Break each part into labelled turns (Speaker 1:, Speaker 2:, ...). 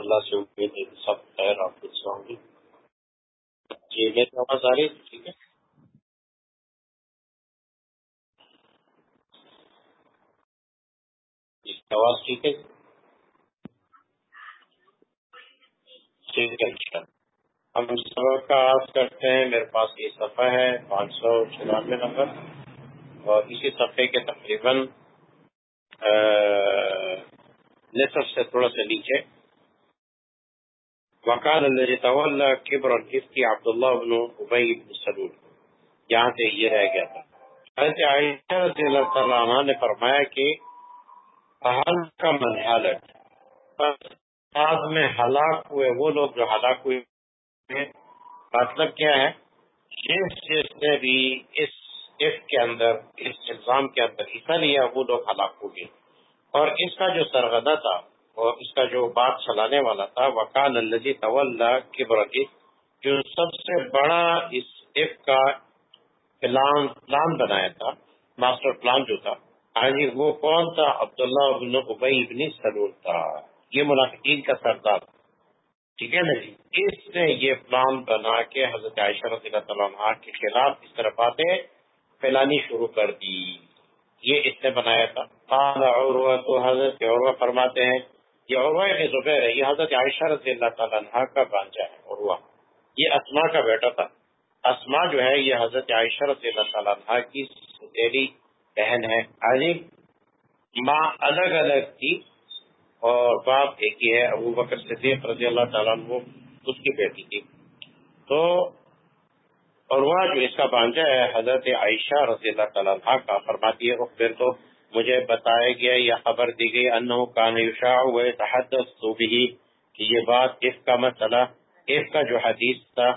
Speaker 1: اللہ سے امید ہے سب خیر آپ ہوں گی جی میری آواز آ رہی ہے؟ ٹھیک ہے۔ جی، آواز ٹھیک ہے؟ ٹھیک ہے ہم سبق کا آغاز کرتے ہیں، میرے پاس یہ صفحہ ہے پانچ سو چورانوے نمبر۔ اور اسی صفحے کے تقریباً نصف سے تھوڑا سا نیچے۔ وقال الذي تولى كبر الافك عبد الله بن ابي بن سلول. یہاں سے یہ رہ گیا تھا حضرت عائشہ رضی اللہ تعالی عنہ نے فرمایا کہ اہل کا منحل بعد میں ہلاک ہوئے وہ لوگ جو ہلاک ہوئے ہیں۔ مطلب کیا ہے؟ جس جس نے بھی اس اس کے اندر، اس الزام کے اندر حصہ لیا، وہ لوگ ہلاک ہو گئے۔ اور اس کا جو سرغدہ تھا اور اس کا جو بات چلانے والا تھا وکال الجی طول کبرتی جو سب سے بڑا اس ایف کا پلان پلان بنایا تھا، ماسٹر پلان جو تھا ہاں جی وہ کون تھا؟ عبداللہ ابن ابئی ابن سلول تھا۔ یہ منافقین کا سردار ٹھیک ہے نا جی؟ اس نے یہ پلان بنا کے حضرت عائشہ رضی اللہ تعالیٰ کے خلاف اس طرح باتیں پھیلانی شروع کر دی۔ یہ اس نے بنایا تھا۔ عروہ تو حضرت عروہ فرماتے ہیں یہ عروہ کے زبیر ہے۔ یہ حضرت عائشہ رضی اللہ تعالیٰ عنہ کا بانجا ہے، عروہ۔ یہ اسما کا بیٹا تھا۔ اسما جو ہے، یہ حضرت عائشہ رضی اللہ تعالیٰ عنہ کی سدیری بہن ہے۔ ماں الگ الگ تھی اور باپ ایک ہی ہے۔ ابو بکر صدیق رضی اللہ تعالیٰ عنہ، اس کی بیٹی تھی۔ تو اور وہ جو اس کا بانجا ہے، حضرت عائشہ رضی اللہ تعالیٰ عنہ کا، فرماتی ہے پھر تو مجھے بتایا گیا یا خبر دی گئی انہوں کان یوشا ہوئے تحدث تو بھی کہ یہ بات اس کا مسئلہ اس کا جو حدیث تھا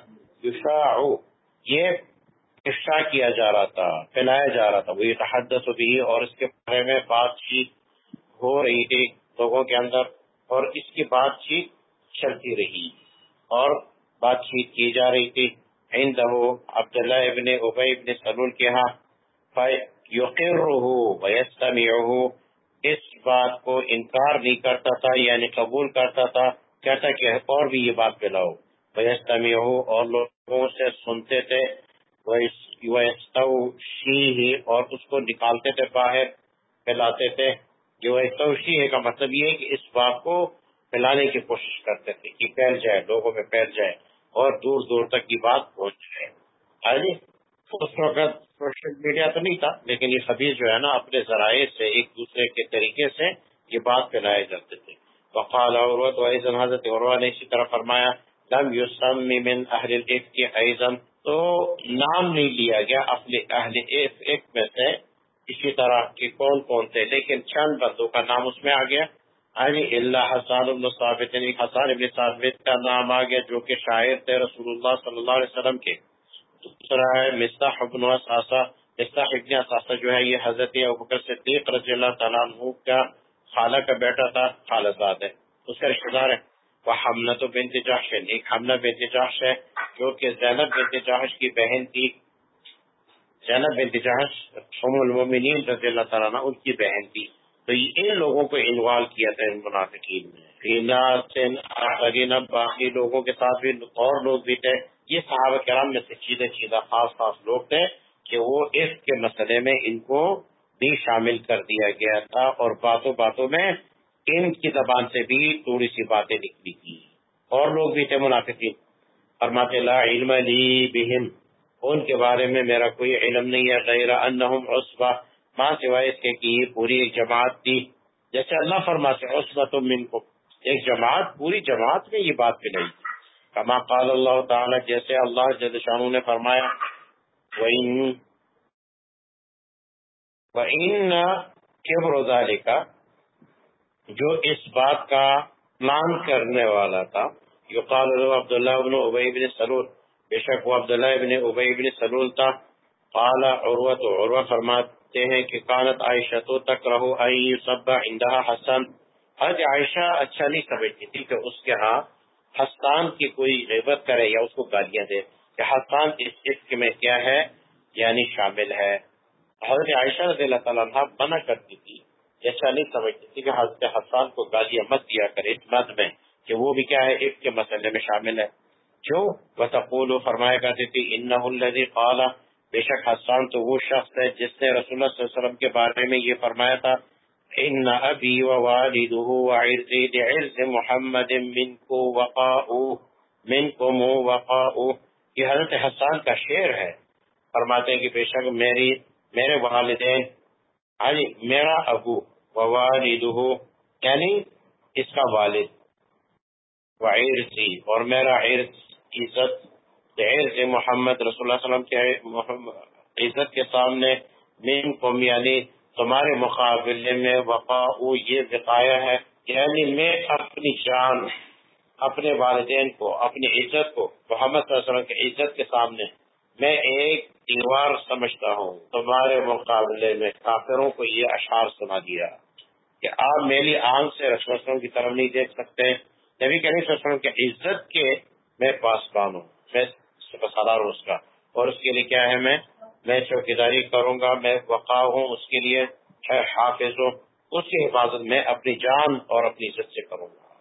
Speaker 1: یوشا یہ افشا کیا جا رہا تھا، پھیلایا جا رہا تھا، وہ تحدث بھی اور اس کے بارے میں بات چیت ہو رہی تھی، لوگوں کے اندر، اور اس کی بات چیت چلتی رہی اور بات چیت کی جا رہی تھی۔ عبداللہ ابن ابی ابن سلول کے ہاں فیقرہو ویستمعہو، اس بات کو انکار نہیں کرتا تھا یعنی قبول کرتا تھا، کہتا کہ اور بھی یہ بات پلاؤ ویستمعہو، اور لوگوں سے سنتے تھے ویستوشیہی، اور اس کو نکالتے تھے باہر، پھیلاتے تھے۔ جو ویستوشیہی کا مطلب یہ ہے کہ اس بات کو پھیلانے کی کوشش کرتے تھے کہ پھیل جائے، لوگوں میں پھیل جائے اور دور دور تک کی بات پہنچ جائے۔ اس وقت سوشل میڈیا تو نہیں تھا، لیکن یہ خبیر جو ہے نا، اپنے ذرائع سے، ایک دوسرے کے طریقے سے یہ بات پھیلائے جاتے تھے۔ وقال عروت و حضرت عروہ نے اسی طرح فرمایا، لم یسم من اہل الف کی ایزن تو نام نہیں لیا گیا اپنے اہل ایک میں سے اسی طرح کے کون کون تھے، لیکن چند بندوں کا نام اس میں آ گیا۔ اللہ حسان ابن ثابت یعنی حسان ابن ثابت کا نام آ گیا، جو کہ شاعر تھے رسول اللہ صلی اللہ علیہ وسلم کے۔ دوسرا ہے مستح ابن اساسا مستح ابن اساسا جو ہے، یہ حضرت ابکر صدیق رضی اللہ تعالیٰ عنہ کا خالہ کا بیٹا تھا خالہ زاد ہے۔ اس کا رشتہ دار ہے۔ وہ حملت و بنت جاش ہے، ایک حملہ بنت جاش ہے، جو کہ زینب بنت جاش کی بہن تھی۔ زینب بنت جاش ام المومنین رضی اللہ تعالیٰ عنہ، ان کی بہن تھی۔ تو ان لوگوں کو انوالو کیا تھا ان منافقین میں۔ باقی لوگوں کے ساتھ بھی اور لوگ بھی تھے۔ یہ صحابہ کرام میں سے چیزیں چیزہ خاص خاص لوگ تھے کہ وہ اس کے مسئلے میں ان کو بھی شامل کر دیا گیا تھا اور باتوں باتوں میں ان کی زبان سے بھی تھوڑی سی باتیں نکلی تھی اور لوگ بھی تھے منافقین۔ فرماتے لا علم لی بہم۔ ان کے بارے میں میرا کوئی علم نہیں ہے، غیر انہم عصبہ۔ ماں سوائے اس کے کہ یہ پوری ایک جماعت تھی۔ جیسے اللہ فرماتے عصبت من کو ایک جماعت، پوری جماعت میں یہ بات پلائی کما قال اللہ تعالی، جیسے اللہ جد شانو نے فرمایا، وَإِن وَإِن کا جو اس بات کا پلان کرنے والا تھا یو قال عبداللہ ابن ابئی بن سلول۔ بے شک وہ عبداللہ ابن ابئی بن سلول تھا۔ قال عروت عروہ فرمات کہتے ہیں کہ کانت عائشہ تو تک رہو آئی سب اندہا حسن۔ حج عائشہ اچھا نہیں سمجھتی تھی کہ اس کے ہاں حسان کی کوئی غیبت کرے یا اس کو گالیاں دے۔ کہ حسان اس عشق میں کیا ہے؟ یعنی شامل ہے۔ حضرت عائشہ رضی اللہ تعالیٰ عنہ منع کرتی تھی اچھا نہیں سمجھتی تھی کہ حضرت حسان کو گالیاں مت دیا کرے اس مد میں کہ وہ بھی کیا ہے اس کے مسئلے میں شامل ہے۔ جو بتقول فرمایا کرتی تھی ان قال بے شک حسان تو وہ شخص ہے جس نے رسول اللہ صلی اللہ علیہ وسلم کے بارے میں یہ فرمایا تھا، ان ابي ووالده وعرضي لعرض محمد منكم وقاء منكم وقاء یہ حضرت حسان کا شعر ہے۔ فرماتے ہیں کہ بے شک میری، میرے والدین علی میرا ابو ووالده یعنی اس کا والد وعرضی اور میرا عرض، عزت۔ عرض محمد رسول اللہ علیہ وسلم کے عزت کے سامنے من قوم یعنی تمہارے مقابلے میں وقا یہ بقایا ہے یعنی میں اپنی جان اپنے والدین کو، اپنی عزت کو، محمد صلی اللہ علیہ وسلم کی عزت کے سامنے میں ایک دیوار سمجھتا ہوں۔ تمہارے مقابلے میں کافروں کو یہ اشعار سنا دیا کہ آپ میری آنکھ سے رسول وسلم کی طرف نہیں دیکھ سکتے۔ نبی کریم صلی اللہ علیہ وسلم کی عزت کے میں پاسبان ہوں۔ میں سالار ہوں اس کا۔ اور اس کے لیے کیا ہے میں؟ میں چوکیداری کروں گا، میں وقا ہوں، اس کے لیے حافظ ہوں اس کی حفاظت میں اپنی جان اور اپنی عزت سے کروں گا۔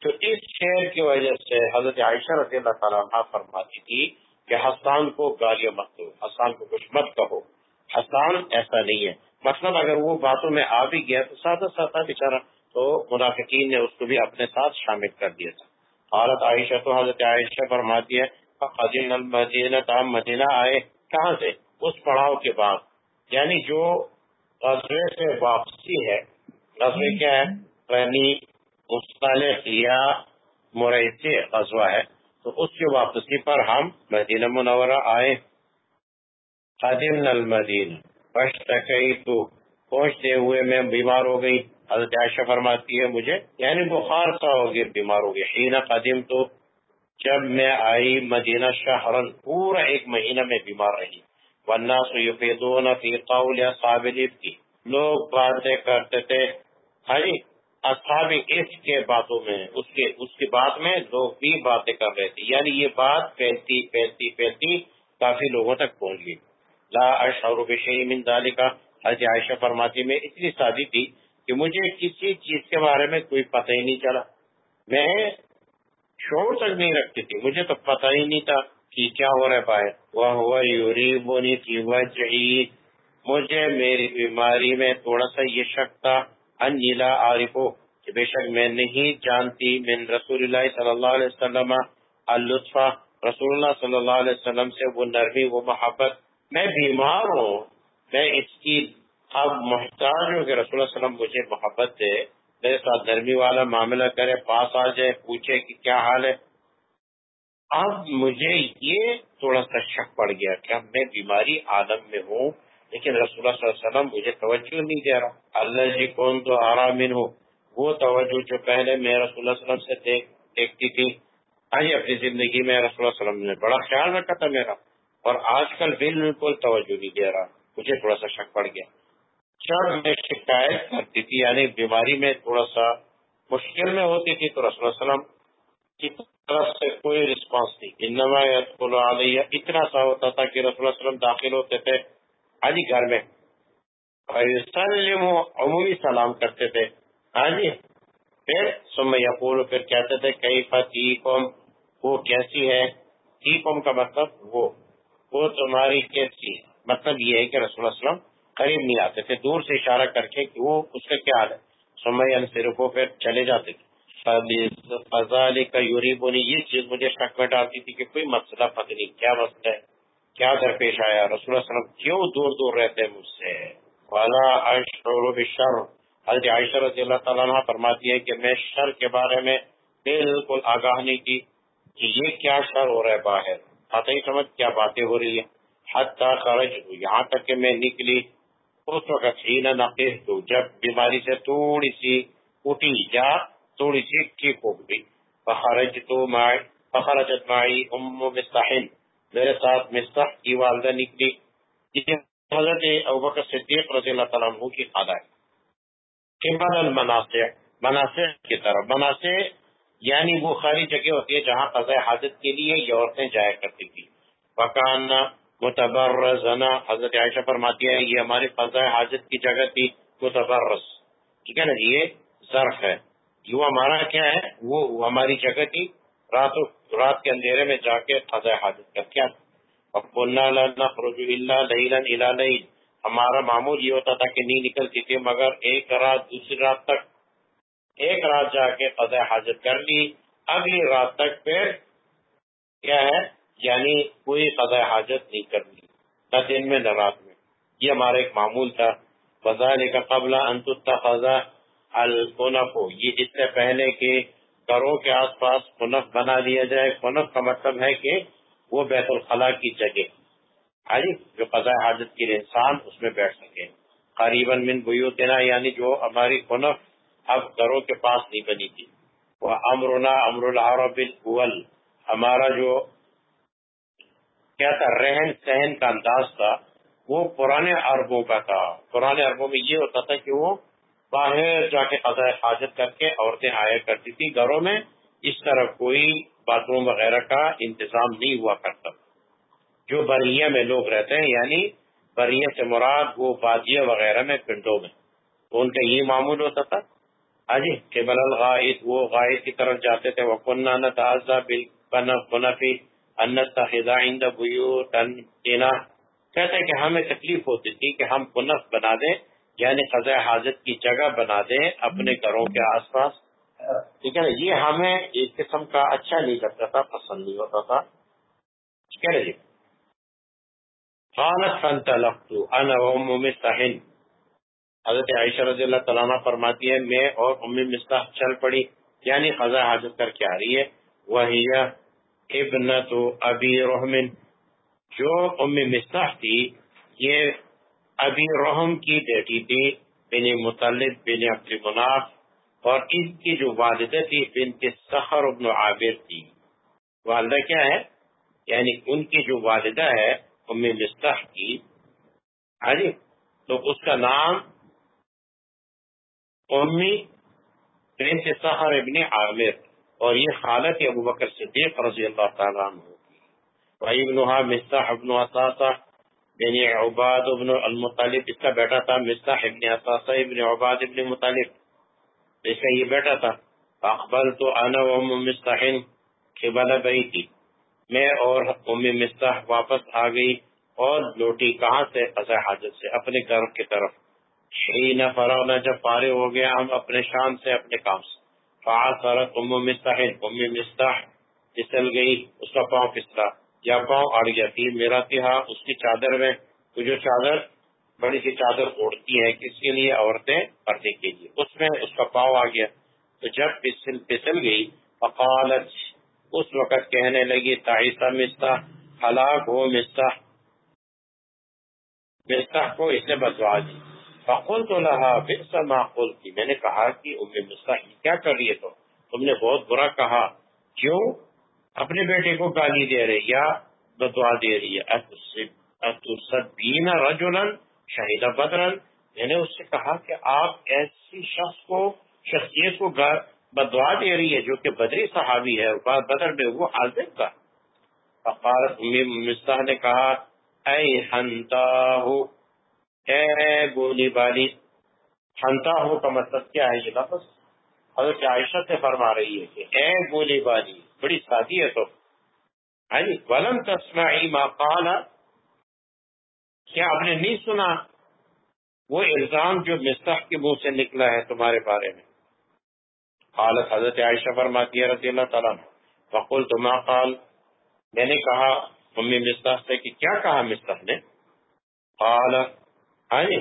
Speaker 1: تو اس شعر کی وجہ سے حضرت عائشہ رضی اللہ تعالیٰ فرماتی تھی کہ حسان کو گالیاں مت دو، حسان کو کچھ مت کہو۔ حسان ایسا نہیں ہے۔ مطلب اگر وہ باتوں میں آ بھی گیا تو سادہ سادہ بےچارا تو منافقین نے اس کو بھی اپنے ساتھ شامل کر دیا تھا۔ حالت عائشہ تو حضرت عائشہ فرماتی ہے قدیم المدینہ تام مدینہ آئے، کہاں سے؟ اس پڑاؤ کے بعد۔ یعنی جو غزوے سے واپسی ہے، غزوے کیا ہے؟ یعنی مختلف یا مرحص غزوہ ہے۔ تو اس کی واپسی پر ہم مدینہ منورہ آئے۔ قدیم المدین تو پہنچتے ہوئے میں بیمار ہو گئی۔ حضرت عائشہ فرماتی ہے مجھے یعنی بخار سا ہو گیا، بیمار ہو گیا۔ حین قدیم تو جب میں آئی مدینہ شہرن، پورا ایک مہینہ میں بیمار رہی۔ ورنہ فی قول اصحاب کی لوگ باتیں کرتے تھے۔ ہری اصحاب اس کے باتوں میں، اس کے، اس کی بات میں لوگ بھی باتیں کر رہے تھے۔ یعنی یہ بات پھیلتی پھیلتی پھیلتی کافی لوگوں تک پہنچ گئی۔ لا اشعر بشیء من ذلك حضرت عائشہ فرماتی، میں اتنی شادی تھی کہ مجھے کسی چیز کے بارے میں کوئی پتہ ہی نہیں چلا۔ میں شور تک نہیں رکھتی تھی۔ مجھے تو پتہ ہی نہیں تھا کہ کیا ہو رہا پائے وہ یوریبونی فی وجعی مجھے میری بیماری میں تھوڑا سا یہ شک تھا۔ انجلا عارفو کہ بے شک میں نہیں جانتی۔ من رسول اللہ صلی اللہ علیہ وسلم، اللطفہ۔ رسول اللہ صلی اللہ علیہ وسلم سے وہ نرمی، وہ محبت۔ میں بیمار ہوں۔ میں اس کی اب محتاج ہوں کہ رسول اللہ علیہ وسلم مجھے محبت دے۔ ساتھ نرمی والا معاملہ کرے، پاس آ جائے، پوچھے کہ کیا حال ہے۔ اب مجھے یہ تھوڑا سا شک پڑ گیا کہ اب میں بیماری عالم میں ہوں، لیکن رسول اللہ صلی اللہ علیہ وسلم مجھے توجہ نہیں دے رہا۔ اللہ جی کون تو آرام ہو۔ وہ توجہ جو پہلے میں رسول اللہ علیہ وسلم سے دیکھتی تھی آج اپنی زندگی میں رسول اللہ علیہ وسلم نے بڑا خیال رکھا تھا میرا، اور آج کل بالکل توجہ نہیں دے رہا۔ مجھے تھوڑا سا شک پڑ گیا۔ جب میں شکایت کرتی تھی یعنی بیماری میں تھوڑا سا مشکل میں ہوتی تھی، تو رسول وسلم کی طرف سے کوئی رسپانس نہیں۔ انما علیہ، اتنا سا ہوتا تھا کہ رسول وسلم داخل ہوتے تھے علی گھر میں۔ عمومی سلام کرتے تھے۔ ہاں جی۔ پھر سم یقول، پھر کہتے تھے کئی فتی قوم وہ کیسی ہے؟ ٹی قوم کا مطلب وہ۔ وہ تمہاری کیسی ہے؟ مطلب یہ ہے کہ رسول وسلم قریب نہیں آتے تھے، دور سے اشارہ کر کے کہ وہ اس کا کیا حال ہے۔ سمے صرف پھر چلے جاتے تھے۔ فضال کا یوری یہ چیز مجھے شک میں ڈالتی تھی کہ کوئی مسئلہ پتہ نہیں، کیا مسئلہ ہے، کیا درپیش آیا، رسول اللہ علیہ وسلم کیوں دور دور رہتے ہیں مجھ سے؟ والا شر حضرت عائشہ رضی اللہ تعالیٰ فرماتی ہے کہ میں شر کے بارے میں بالکل آگاہ نہیں کی کہ یہ کیا شر ہو رہا ہے باہر۔ پتہ ہی سمجھ کیا باتیں ہو رہی ہے حتی خرج یہاں تک کہ میں نکلی۔ اس وقت ہی نہ جب بیماری سے تھوڑی سی اٹھی، یا تھوڑی سی ٹھیک ہو گئی۔ فخرج تو مائی فخرجت مائی ام مستحن میرے ساتھ مستح کی والدہ نکلی، یہ حضرت ابوبکر صدیق رضی اللہ تعالیٰ عنہ کی خالہ ہے قبل المناسع مناسع کی طرف۔ مناسع یعنی وہ خالی جگہ ہوتی ہے جہاں قضاء حاجت کے لیے یہ عورتیں جایا کرتی تھی وکان متبرزنا حضرت عائشہ فرماتی ہے یہ ہماری فضا حاجت کی جگہ تھی متبرز ٹھیک ہے نا جی؟ یہ ظرف ہے۔ یہ ہمارا کیا ہے؟ وہ ہماری جگہ تھی۔ رات رات کے اندھیرے میں جا کے قضاء حاجت کر کیا ہمارا معمول یہ ہوتا تھا کہ نہیں نکلتی تھی، مگر ایک رات، دوسری رات تک، ایک رات جا کے قضاء حاجت کر لی۔ اگلی رات تک پھر کیا ہے؟ یعنی کوئی قضاء حاجت نہیں کرنی، نہ دن میں، نہ رات میں۔ یہ ہمارا ایک معمول تھا۔ فضا کا قبل انتخا خزاں الف یہ اس سے پہلے کہ گھروں کے آس پاس خنف بنا لیا جائے۔ خنف کا مطلب ہے کہ وہ بیت الخلاء کی جگہ۔ جو قضاء حاجت کے لیے انسان اس میں بیٹھ سکے۔ قریباً من بیوتنا یعنی جو ہماری خنف اب گھروں کے پاس نہیں بنی تھی۔ وہ امرنا امر العرب الاول ہمارا جو کیا تھا؟ رہن سہن کا انداز تھا۔ وہ پرانے عربوں کا تھا۔ پرانے عربوں میں یہ ہوتا تھا کہ وہ باہر جا کے قضاء حاجت کر کے عورتیں آیا کرتی تھی گھروں میں اس طرح کوئی باتھ روم وغیرہ کا انتظام نہیں ہوا کرتا۔ جو بریہ میں لوگ رہتے ہیں یعنی بریہ سے مراد وہ بادیہ وغیرہ میں پنڈوں میں۔ تو ان کا یہ معمول ہوتا تھا۔ ہاں جی کہ بل الغائد وہ غائد کی طرف جاتے تھے۔ وہ کنہ نتازہ بالکنفی انت خزا عند بیوت کہتے ہیں کہ ہمیں تکلیف ہوتی تھی کہ ہم کنف بنا دیں یعنی قضاء حاجت کی جگہ بنا دیں اپنے گھروں کے آس پاس۔ ٹھیک ہے نا؟ یہ ہمیں ایک قسم کا اچھا نہیں لگتا تھا، پسند نہیں ہوتا تھا۔ ٹھیک ہے جی؟ حضرت عائشہ رضی اللہ تعالیٰ فرماتی ہے میں اور امی مستح چل پڑی یعنی قضاء حاجت کر کے آ رہی ہے۔ وہی ابنت ابی رحمن جو ام مستح تھی، یہ ابھی رحم کی بیٹی تھی، بن مطلب بن عبد مناف اور اس کی جو والدہ تھی بن کے ابن عابر تھی۔ والدہ کیا ہے؟ یعنی ان کی جو والدہ ہے، ام مستح کی۔ ہاں جی تو اس کا نام امی بن کے سخر ابن عامر۔ اور یہ حالت ابو بکر صدیق رضی اللہ تعالیٰ عنہ کی۔ ابنها مستح ابن اثاثہ یعنی عباد ابن المطالب اس کا بیٹا تھا مستح ابن اثاثہ ابن عباد ابن مطالب اس کا یہ بیٹا تھا۔ اقبل تو انا ام مستحن قبل بیتی۔ میں اور ام مستح واپس آ گئی اور لوٹی کہاں سے؟ قضاء حاجت سے، اپنے گھر کی طرف۔ حین فراغنا جب فارغ ہو گیا، ہم اپنے شام سے اپنے کام سے۔ فعاصرت ام مستحن ام مستح پسل گئی، اس کا پاؤں پسلا یا پاؤں اڑ گیا تھی میرا تہا اس کی چادر میں۔ تو جو چادر، بڑی سی چادر اوڑھتی ہے، کس کے لیے؟ عورتیں پردے کے لیے۔ اس میں اس کا پاؤں آ گیا۔ تو جب پسل پسل گئی، فقالت، اس وقت کہنے لگی تائسا مستا ہلاک ہو مستا مستا کو اس نے بدوا دی۔ فقول تو لہا بسا معقول کی میں نے کہا کہ ام مستا کیا کر رہی ہے تو؟ تم نے بہت برا کہا۔ کیوں؟ اپنے بیٹے کو گالی دے رہی یا بدوا دے رہی ہے؟ رجولن شہید بدرن میں نے اس سے کہا کہ آپ ایسی شخص کو، شخصیت کو بدوا دے رہی ہے جو کہ بدری صحابی ہے بدر میں وہ حاضر تھا۔ فقالت مستح نے کہا اے ہنتا ہو اے گولی بالی ہنتا ہو کا مطلب کیا ہے یہ لفظ حضرت عائشہ سے فرما رہی ہے کہ اے گولی بالی بڑی سادی ہے تو۔ ولم تسمعی ما قال کیا آپ نے نہیں سنا؟ وہ الزام جو مستح کے منہ سے نکلا ہے تمہارے بارے میں۔ قالت حضرت عائشہ فرماتی ہے رضی اللہ تعالیٰ فقل تو ما قال۔ میں نے کہا، امی مستح سے کہ کیا کہا مستح نے؟ قال ہاں جی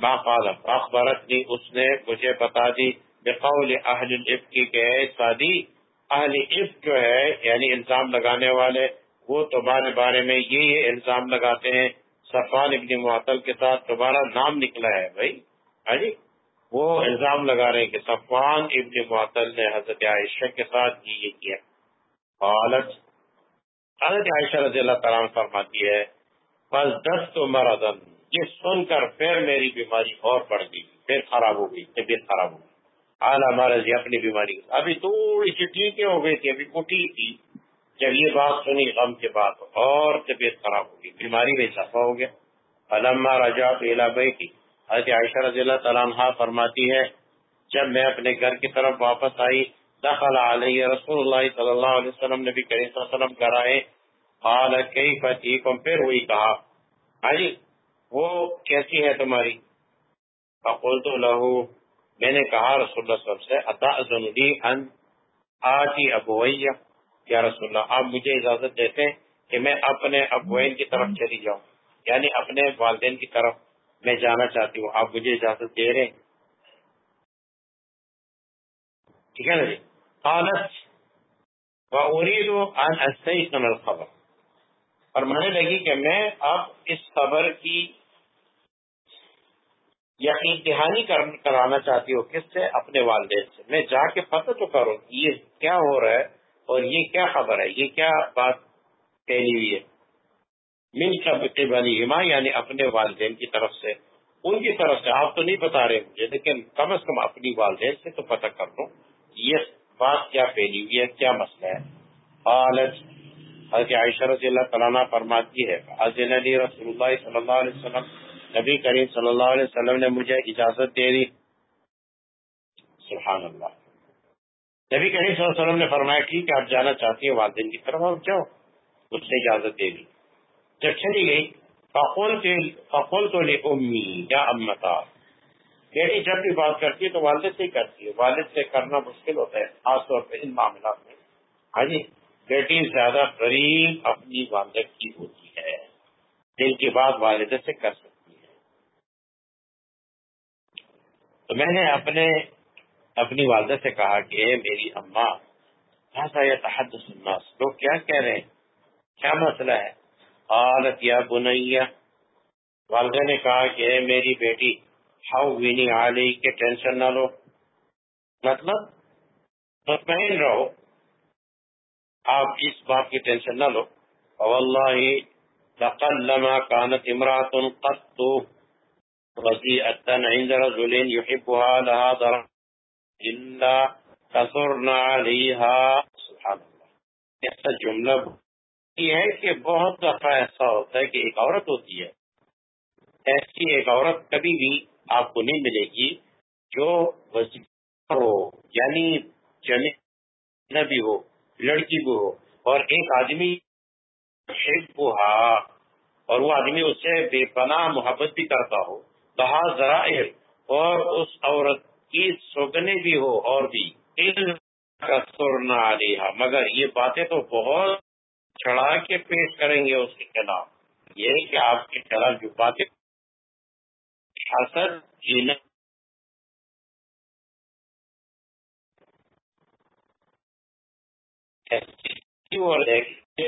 Speaker 1: ما قال اخبرتنی اس نے مجھے بتا دی، بقول اہل العفق کی کہ سادی، اہل عفق جو ہے یعنی الزام لگانے والے، وہ تمہارے بارے میں یہ یہ الزام لگاتے ہیں صفان ابن معطل کے ساتھ تمہارا نام نکلا ہے بھائی۔ ہاں جی وہ الزام لگا رہے ہیں کہ صفان ابن معطل نے حضرت عائشہ کے ساتھ یہ کیا۔ حالت حضرت عائشہ رضی اللہ تعالیٰ فرماتی ہے بس دس تو مردن یہ سن کر پھر میری بیماری اور بڑھ گئی، پھر خراب ہو گئی طبیعت خراب ہو گئی اعلیٰ مہاراج جی اپنی بیماری۔ ابھی تھوڑی سی ٹھیک ہو گئی تھی ابھی کٹی تھی۔ جب یہ بات سنی، غم کے بعد اور طبیعت خراب ہو گئی، بیماری میں اضافہ ہو گیا۔ علامہ رجا بلا بھائی کی حضرت عائشہ رضی اللہ تعالیٰ عنہ فرماتی ہے، جب میں اپنے گھر کی طرف واپس آئی، دخل علیہ رسول اللہ صلی اللہ علیہ وسلم، نبی کریم صلی اللہ علیہ وسلم گھر آئے، قال کیف تیکم پھر وہی کہا ہاں جی وہ کیسی ہے تمہاری؟ فقلت له، میں نے کہا رسول اللہ صلی اللہ علیہ وسلم سے اتاذن لی ان آتی ابویہ؟ یا رسول اللہ، آپ مجھے اجازت دیتے ہیں کہ میں اپنے ابوین کی طرف چلی جاؤں یعنی اپنے والدین کی طرف میں جانا چاہتی ہوں، آپ مجھے اجازت دے رہے ہیں۔ ٹھیک ہے نا جی؟ قالت واريد ان استيقن الخبر. فرمانے لگی کہ میں اب اس خبر کی یقین دہانی کرانا چاہتی ہوں کس سے؟ اپنے والدین سے۔ میں جا کے پتہ تو کروں یہ کیا ہو رہا ہے اور یہ کیا خبر ہے؟ یہ کیا بات پھیلی ہوئی ہے؟ من قبلی ہما یعنی اپنے والدین کی طرف سے۔ ان کی طرف سے آپ تو نہیں بتا رہے مجھے، لیکن کم از کم اپنی والدین سے تو پتہ کر لوں یہ بات کیا پھیلی ہوئی ہے، کیا مسئلہ ہے۔ حالت حضرت عائشہ رضی اللہ تعالیٰ فرماتی ہے حضرت رسول اللہ صلی اللہ علیہ وسلم نبی کریم صلی اللہ علیہ وسلم نے مجھے اجازت دے دی۔ سبحان اللہ۔ نبی کریم صلی اللہ علیہ وسلم نے فرمایا، ٹھیک ہے، آپ جانا چاہتی ہیں، والدین کی طرف اور جاؤ۔ اس نے اجازت دے دی۔ جب چلی گئی فقول فقول تو لے امی یا امتا۔ بیٹی جب بھی بات کرتی ہے تو والد سے ہی کرتی ہے۔ والد سے کرنا مشکل ہوتا ہے، خاص طور پہ ان معاملات میں۔ ہاں جی بیٹی زیادہ قریب اپنی والدہ کی ہوتی ہے۔ دل کی بات والدہ سے کر سکتی تو میں نے اپنے اپنی والدہ سے کہا کہ میری اماں ایسا یہ تحدث الناس؟ لوگ کیا کہہ رہے ہیں؟ کیا مسئلہ ہے؟ قالت یا بنیا والدہ نے کہا کہ میری بیٹی، ہاؤ وینی علی کے ٹینشن نہ لو۔ مطلب مطمئن رہو، آپ اس بات کی ٹینشن نہ لو۔ واللہ لقلما كانت امرأة قط۔ وزيئة عند رجل يحبها لها ضرر إلا كثرنا عليها. سبحان اللہ۔ ایسا جملہ یہ ہے کہ بہت دفعہ ایسا ہوتا ہے کہ ایک عورت ہوتی ہے۔ ایسی ایک عورت کبھی بھی آپ کو نہیں ملے گی جو ہو یعنی جنے بھی ہو، لڑکی بھی ہو۔ اور ایک آدمی اور وہ آدمی اس سے بے پناہ محبت بھی کرتا ہو۔ کہا ذرائع، اور اس عورت کی سوگنے بھی ہو اور بھی۔ نہ علیہ مگر یہ باتیں تو بہت چڑھا کے پیش کریں گے اس کے خلاف۔ یہ کہ آپ کے خلاف جو باتیں حسد، جینا۔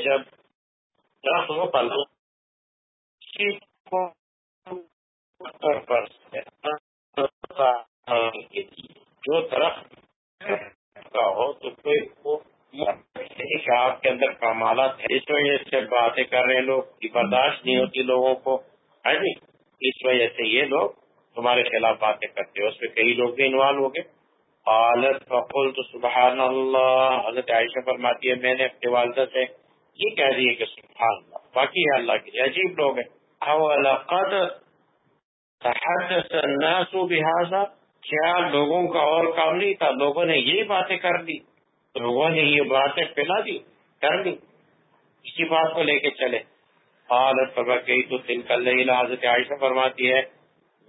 Speaker 1: جب درخت وہ پلو جو درخت کا ہو تو کوئی آپ کے اندر کمالات ہے اس وجہ سے باتیں کر رہے ہیں لوگ برداشت نہیں ہوتی لوگوں کو۔ ہے جی؟ اس وجہ سے یہ لوگ تمہارے خلاف باتیں کرتے اس میں کئی لوگ بھی انوالو ہو گئے۔ حالت فقل تو سبحان اللہ حضرت عائشہ فرماتی ہے، میں نے اپنے والدہ سے یہ کہہ دیے کہ سبحان اللہ باقی ہے اللہ کے عجیب لوگ ہیں۔ تحدث الناس بهذا. کیا لوگوں کا اور کام نہیں تھا. لوگوں نے یہی باتیں کر لی. لوگوں نے یہ باتیں پھیلا دی. کر لی. اسی بات کو لے کے چلے. حالت فرما گئی تو دن کل حضرت عائشہ فرماتی ہے،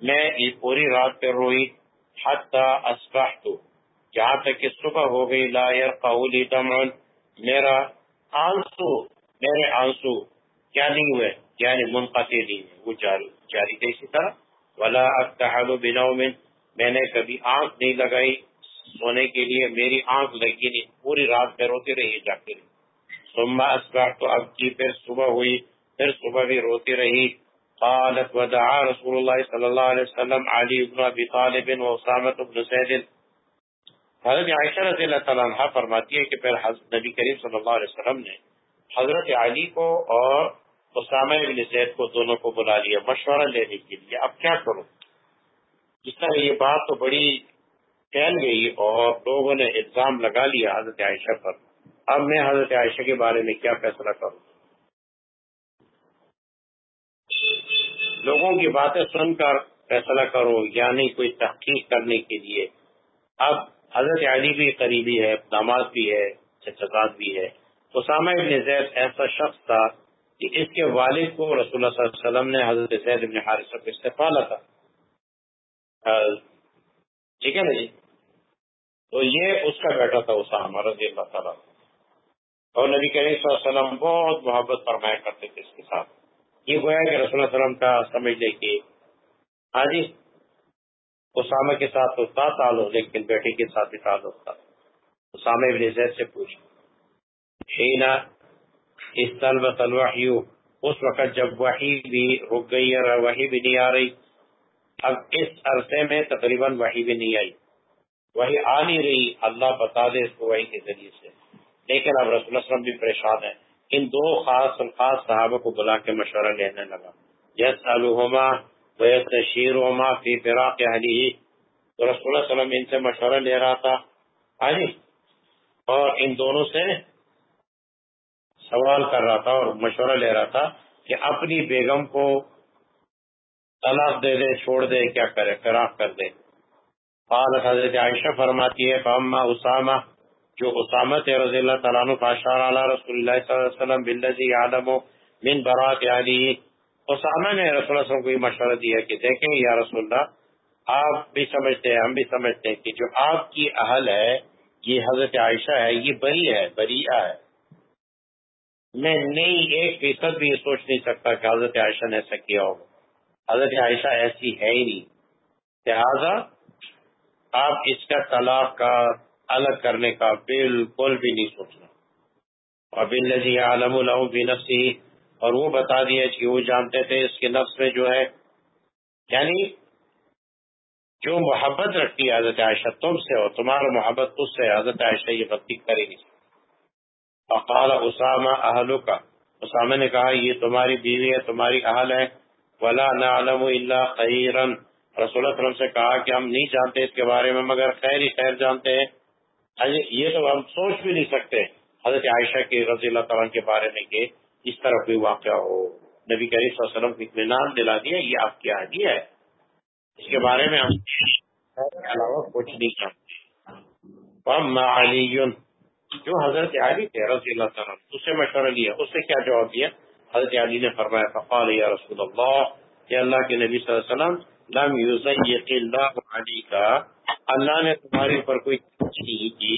Speaker 1: میں یہ پوری رات پہ روئی. حتی اصبحت. جہاں تک کہ صبح ہو گئی، لا يرقولی دمعن میرا آنسو، میرے آنسو کیا نہیں ہوئے؟ یعنی منقطع نہیں ہوئے. وہ جاری جاری تھے اسی طرح. ولا افتحل بنوم۔ میں نے کبھی آنکھ نہیں لگائی۔ سونے کے لیے میری آنکھ لگی نہیں۔ پوری رات پہ روتی رہی جاتی رہی۔ ثم اصبحت تو اب کی پھر صبح ہوئی، پھر صبح بھی روتی رہی۔ قالت ودعا رسول اللہ صلی اللہ علیہ وسلم علی بن ابی طالب و اسامت بن زید حضرت عائشہ رضی اللہ تعالیٰ عنہ فرماتی ہے کہ پھر نبی کریم صلی اللہ علیہ وسلم نے حضرت علی کو اور اسامہ بن زید کو دونوں کو بلا لیا، مشورہ لینے کے لیے۔ اب کیا کروں؟ جس طرح یہ بات تو بڑی پھیل گئی اور لوگوں نے الزام لگا لیا حضرت عائشہ پر۔ اب میں حضرت عائشہ کے بارے میں کیا فیصلہ کروں؟ لوگوں کی باتیں سن کر فیصلہ کرو یا نہیں کوئی تحقیق کرنے کے لیے۔ اب حضرت علی بھی قریبی ہے داماد بھی ہے چچاد بھی ہے۔ اسامہ ابن زید ایسا شخص تھا کہ اس کے والد کو رسول اللہ صلی اللہ علیہ وسلم نے حضرت زید ابن حارثہ کو اس سے پالا تھا۔ ٹھیک ہے نا جی؟ تو یہ اس کا بیٹا تھا اسامہ رضی اللہ تعالیٰ۔ اور نبی کریم صلی اللہ علیہ وسلم بہت محبت فرمایا کرتے تھے اس کے ساتھ۔ یہ گویا کہ رسول اللہ علیہ وسلم کا سمجھ لے کہ ہاں جی اسامہ کے ساتھ تو تھا تعلق، لیکن بیٹے کے ساتھ بھی تعلق تھا۔ اسامہ ابن زید سے پوچھ۔ شینا اس الوحی. اس وقت جب وحی بھی رک گئی اور وحی بھی نہیں آ رہی، اب اس عرصے میں تقریباً وحی بھی نہیں آئی۔ وہی آ نہیں رہی، اللہ بتا دے اس کو وحی کے ذریعے سے۔ لیکن اب رسول اللہ وسلم بھی پریشان ہے ان دو خاص خاص صحابہ کو بلا کے مشورہ لینے لگا۔ یس الحما شیر ہوما فی فراق علی تو رسول اللہ وسلم ان سے مشورہ لے رہا تھا۔ ہاں جی؟ اور ان دونوں سے سوال کر رہا تھا اور مشورہ لے رہا تھا کہ اپنی بیگم کو طلاق دے دے، چھوڑ دے، کیا کرے؟ فراق کر دے۔ قالت حضرت عائشہ فرماتی ہے فاما اسامہ جو اسامت رضی اللہ تعالیٰ عنہ فاشار علی رسول اللہ صلی اللہ علیہ وسلم بالذی عالم من برات علی اسامہ نے رسول اللہ صلی اللہ علیہ وسلم کو یہ مشورہ دیا کہ دیکھیں یا رسول اللہ، آپ بھی سمجھتے ہیں، ہم بھی سمجھتے ہیں کہ جو آپ کی اہل ہے، یہ حضرت عائشہ ہے، یہ بری ہے بریہ ہے۔ میں نہیں ایک فیصد بھی یہ سوچ نہیں سکتا کہ حضرت عائشہ نے ایسا کیا ہو حضرت عائشہ ایسی ہے ہی نہیں۔ لہذا آپ اس کا طلاق کا الگ کرنے کا بالکل بھی نہیں سوچنا اور بن لذی عالم الحم بھی نفسی، اور وہ بتا دیا کہ وہ جانتے تھے اس کے نفس میں جو ہے۔ یعنی جو محبت رکھتی ہے حضرت عائشہ تم سے اور تمہارا محبت اس سے، حضرت عائشہ یہ غلطی کرے گی اقال اسامہ اہلو کا اسامہ نے کہا، یہ تمہاری بیوی ہے، تمہاری اہل ہے ولا نعلم الا خیرا رسول اللہ وسلم سے کہا کہ ہم نہیں جانتے اس کے بارے میں، مگر خیر ہی خیر جانتے ہیں۔ یہ تو ہم سوچ بھی نہیں سکتے۔ حضرت عائشہ کی رضی اللہ تعالیٰ کے بارے میں کہ اس طرح کوئی واقعہ ہو۔ نبی کریم صلی اللہ علیہ وسلم کو اطمینان دلا دیا، یہ آپ کی آگی ہے۔ اس کے بارے میں ہم علاوہ کچھ نہیں چاہتے علی جو حضرت علی تھے رضی اللہ تعالیٰ اس سے مشورہ لیا، اس سے کیا جواب دیا؟ حضرت علی نے فرمایا، فقال یا رسول اللہ، کہ اللہ کے نبی صلی اللہ علیہ وسلم، لم یوزیق اللہ علی کا اللہ نے تمہارے اوپر کوئی چیز نہیں کی۔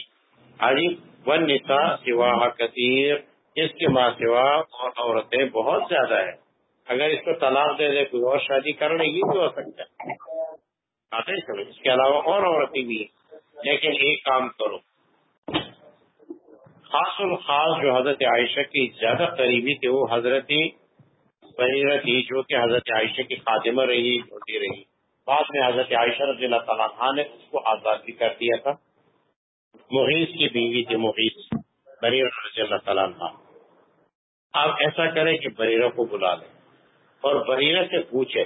Speaker 1: علی ون نسا سوا کثیر، اس کے ماں سوا اور عورتیں بہت زیادہ ہیں۔ اگر اس کو طلاق دے دے، کوئی اور شادی کر لے یہ بھی ہو سکتا ہے۔ اس کے علاوہ اور عورتیں بھی ہیں۔ لیکن ایک کام کرو۔ خاص الخاص جو حضرت عائشہ کی زیادہ قریبی تھے وہ حضرت بحیرہ تھی، جو کہ حضرت عائشہ کی خاتمہ رہی ہوتی رہی۔ بعد میں حضرت عائشہ رضی اللہ تعالیٰ نے اس کو آزاد بھی کر دیا تھا۔ محیث کی بیوی تھی محیث بریرہ رضی اللہ تعالیٰ آپ ایسا کریں کہ بریرہ کو بلا لیں۔ اور بریرہ سے پوچھے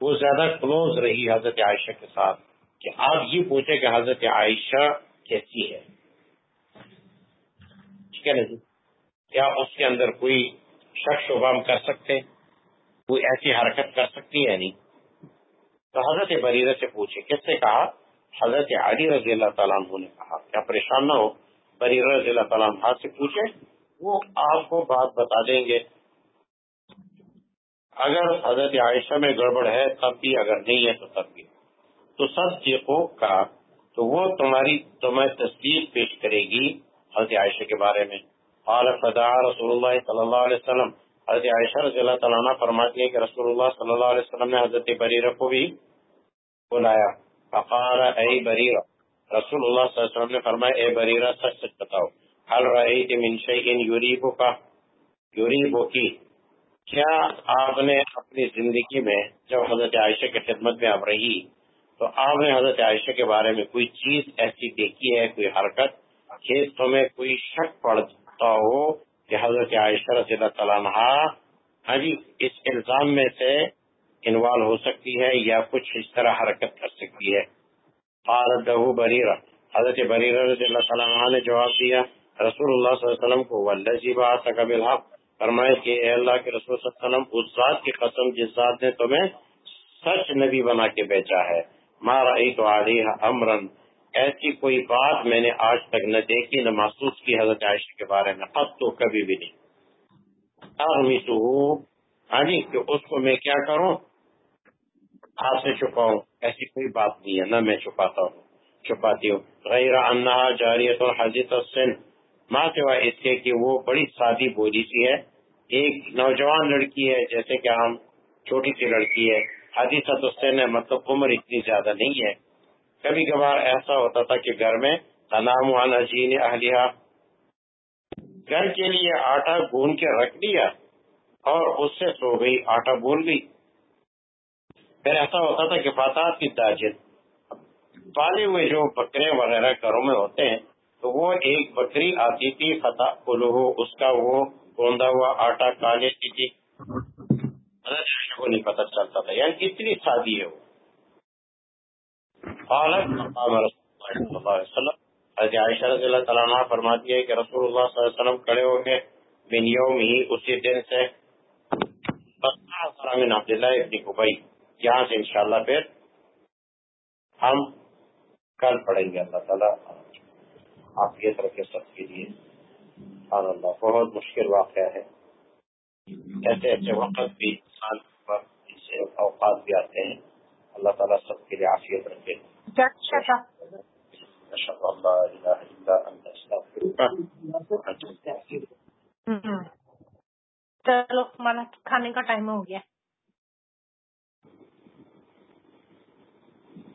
Speaker 1: وہ زیادہ کلوز رہی حضرت عائشہ کے ساتھ کہ آپ یہ پوچھے کہ حضرت عائشہ کیسی ہے۔ ٹھیک ہے نا جی کیا اس کے اندر کوئی شک شبہ ہم کر سکتے کوئی ایسی حرکت کر سکتی ہے نہیں؟ تو حضرت بریرہ سے پوچھے کس سے کہا؟ حضرت علی رضی اللہ تعالیٰ عنہ نے کہا۔ کیا پریشان نہ ہو بریرہ رضی اللہ تعالیٰ عنہ سے پوچھے وہ آپ کو بات بتا دیں گے۔ اگر حضرت عائشہ میں گڑبڑ ہے، تب بھی اگر نہیں ہے تو تب بھی۔ تو سب چیخوں کا، تو وہ تمہاری، تمہیں تصدیق پیش کرے گی۔ حضرت عائشہ کے بارے میں۔ فدا رسول اللہ صلی اللہ علیہ وسلم۔ حضرت عائشہ رضی اللہ تعالیٰ فرماتی ہے کہ رسول اللہ صلی اللہ علیہ وسلم نے حضرت بریرہ کو بھی بلایا۔ فقال، اے بریرہ رسول اللہ صلی اللہ علیہ وسلم نے فرمایا، اے بریرہ سچ سچ بتاؤ۔ حل رأیت من شیئن یوریبو کا یوریبو کی کیا آپ نے اپنی زندگی میں جب حضرت عائشہ کی خدمت میں اب رہی، تو آپ نے حضرت عائشہ کے بارے میں کوئی چیز ایسی دیکھی ہے، کوئی حرکت؟ کہ تمہیں کوئی شک پڑتا ہو کہ حضرت عائشہ رضی اللہ تعالیٰ ہاں جی اس الزام میں سے انوالو ہو سکتی ہے یا کچھ اس طرح حرکت کر سکتی ہے۔ بریرہ، حضرت بریرہ رضی اللہ تعالیٰ نے جواب دیا، رسول اللہ صلی اللہ علیہ وسلم کو ولجی بات بالحق فرمائے کہ اے اللہ کے رسول صلی اللہ علیہ وسلم، اس ذات کی قسم جس ذات نے تمہیں سچ نبی بنا کے بیچا ہے مارا تو علیہ امرن ایسی کوئی بات میں نے آج تک نہ دیکھی، نہ محسوس کی حضرت عائشہ کے بارے میں، اب تو کبھی بھی نہیں۔ ہاں جی کہ اس کو میں کیا کروں؟ آپ سے چھپاؤں، ایسی کوئی بات نہیں ہے، نہ میں چھپاتا ہوں۔ چھپاتی ہوں۔ غیر انا جاریت اور حضرت السن۔ ماں سوا اس کے کہ وہ بڑی سادی بولی سی ہے۔ ایک نوجوان لڑکی ہے، جیسے کہ ہم، چھوٹی سی لڑکی ہے۔ حدیث السن ہے مطلب عمر اتنی زیادہ نہیں ہے۔ کبھی کبھار ایسا ہوتا تھا کہ گھر میں تنام عجین اہلیہ گھر کے لیے آٹا گون کے رکھ دیا اور اس سے سو گئی، آٹا بول گئی۔ پھر ایسا ہوتا تھا کہ فاتح کی تاجر پالے ہوئے جو بکرے وغیرہ گھروں میں ہوتے ہیں، تو وہ ایک بکری آتی تھی فتح کلو اس کا وہ گوندا ہوا آٹا کھا لیتی تھی۔ کو نہیں پتہ چلتا تھا۔ یعنی اتنی سادی ہے وہ۔ عائشہ رضی اللہ تعالیٰ فرماتی ہے کہ رسول اللہ صلی اللہ علیہ وسلم کھڑے ہو گئے من یوم ہی اسی دن سے۔ من عبداللہ ابن قبئی یہاں سے انشاءاللہ پھر ہم کل پڑھیں گے اللہ تعالیٰ۔ آپ کی طرف کے سب کے لیے۔ اللہ، بہت مشکل واقعہ ہے۔ ایسے ایسے وقت بھی انسان پر اوقات بھی آتے ہیں۔ اللہ تعالیٰ سب کے لیے عافیت رکھے۔
Speaker 2: چلو مانا کھانے کا ٹائم ہو گیا